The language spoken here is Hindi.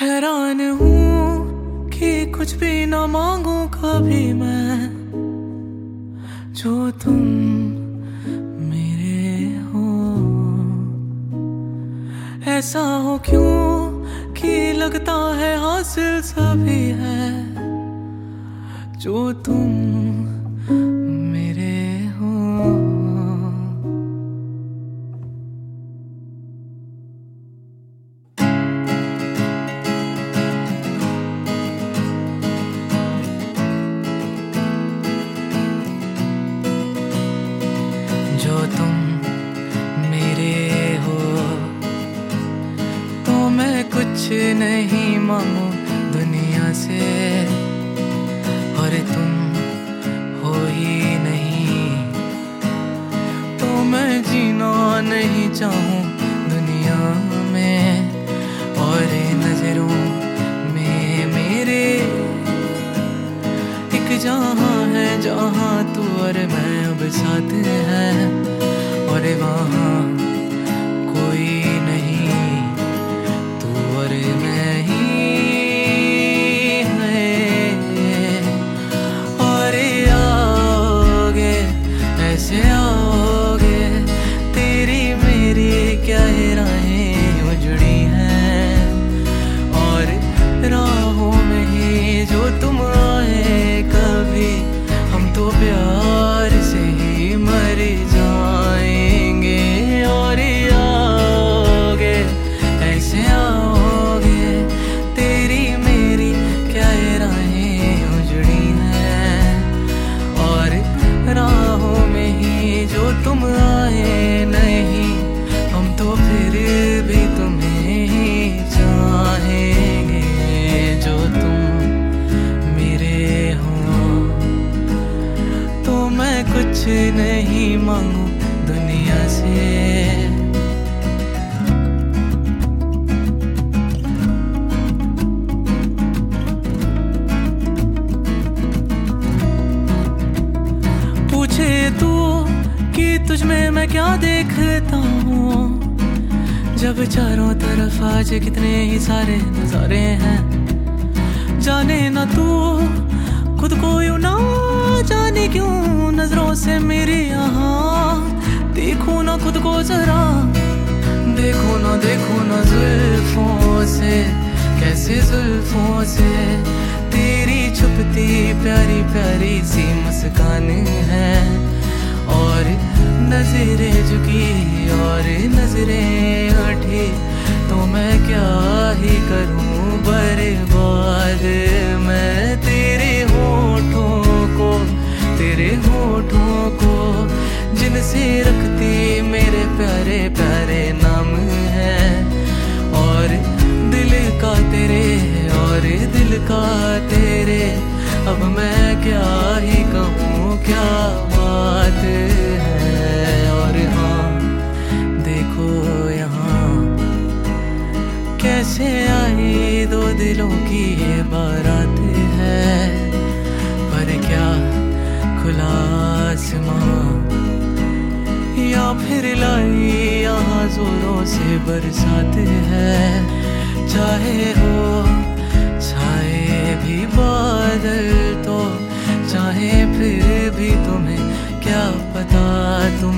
हैरान हूँ कि कुछ भी ना मांगू कभी मैं। जो तुम मेरे हो। ऐसा हो क्यों कि लगता है हासिल सभी है। जो तुम कुछ नहीं मांगू दुनिया से। और तुम हो ही नहीं। तो मैं जीना नहीं चाहूँ दुनिया में, और नज़रों में मेरे। एक जहाँ है, जहाँ तू और मैं अब साथ हैं, और वहाँ भी तुम्हें ही चाहेंगे जो तुम मेरे हो। तो मैं कुछ नहीं मांगू दुनिया से। पूछे तू कि तुझ में मैं क्या देखता हूँ? जब चारों तरफ़ आज कितने ही सारे नजारे हैं। जाने ना तू, खुद को यूँ ना जाने क्यों नज़रों से मेरी यहाँ देखो ना खुद को जरा, देखो ना देखो ना जुल्फों से, कैसे जुल्फों से। तेरी छुपती प्यारी प्यारी सी मुस्कान है। जिनसे रखती मेरे प्यारे प्यारे नाम है। और दिल का तेरे और दिल का तेरे। अब मैं क्या ही कहूँ, क्या बात है। और हाँ देखो यहाँ कैसे आई दो दिलों की ये बारात फिर लाई यहाँ जोरों से बरसात है। चाहे हो छाए भी बादल तो चाहे फिर भी तुम्हें क्या पता तुम